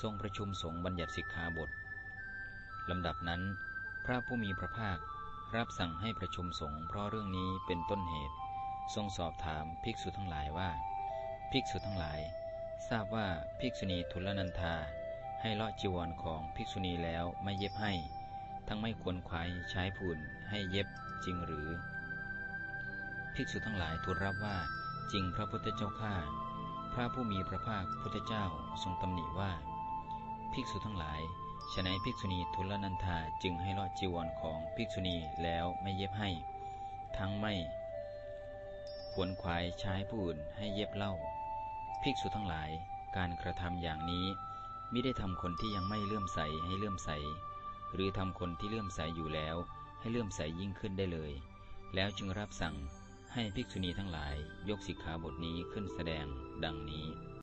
ทรงประชุมสงฆ์บัญญัติสิกขาบทลำดับนั้น พระผู้มีพระภาครับสั่งให้ประชุมสงฆ์เพราะเรื่องนี้เป็นต้นเหตุ ทรงสอบถามภิกษุทั้งหลายว่า ภิกษุทั้งหลาย ทราบว่าภิกษุณีทุลนันธาให้เลาะจีวรของภิกษุณีแล้วไม่เย็บให้ ทั้งไม่ควรควายใช้ผูนให้เย็บจริงหรือ ภิกษุทั้งหลายทูลรับว่าจริงพระพุทธเจ้าข้าพระผู้มีพระภาคพุทธเจ้าทรงตำหนิว่า ภิกษุทั้งหลายฉนัยภิกษุณีทุลนันธาจึงให้เลาะจีวรของภิกษุณีแล้วไม่เย็บให้ ทั้งไม่ควรควายใช้ผู้อื่นให้เย็บเล่า ภิกษุทั้งหลาย การกระทำอย่างนี้ไม่ได้ทำคนที่ยังไม่เลื่อมใสให้เลื่อมใส หรือทำคนที่เลื่อมใสอยู่แล้ว ให้เลื่อมใสยิ่งขึ้นได้เลย แล้วจึงรับสั่งให้ภิกษุณีทั้งหลาย ยกสิกขาบทนี้ขึ้นแสดงดังนี้